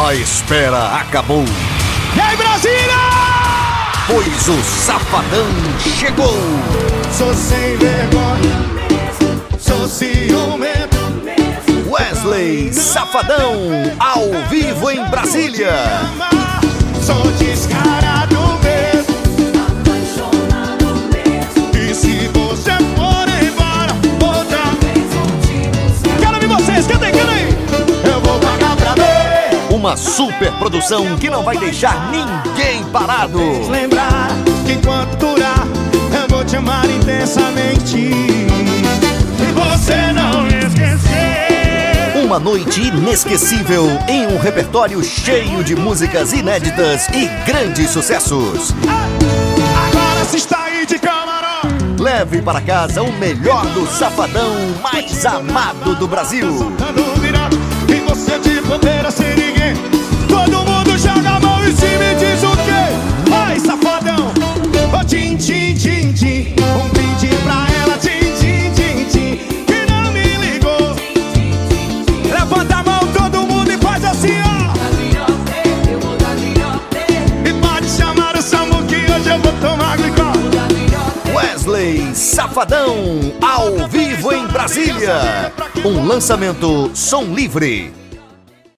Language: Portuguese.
A espera acabou. E aí, Brasília! Pois o Safadão chegou. Sou sem vergonha, sou ciumento. Wesley Safadão, ao vivo em Brasília. Sou descarado Uma super produção que não vai deixar ninguém parado. Lembrar que enquanto durar, eu vou te amar intensamente. E você não me esquecer. Uma noite inesquecível em um repertório cheio de músicas inéditas e grandes sucessos. Agora se está aí de camarão. Leve para casa o melhor do Safadão mais amado do Brasil. Safadão, ao vivo em Brasília. Um lançamento som livre.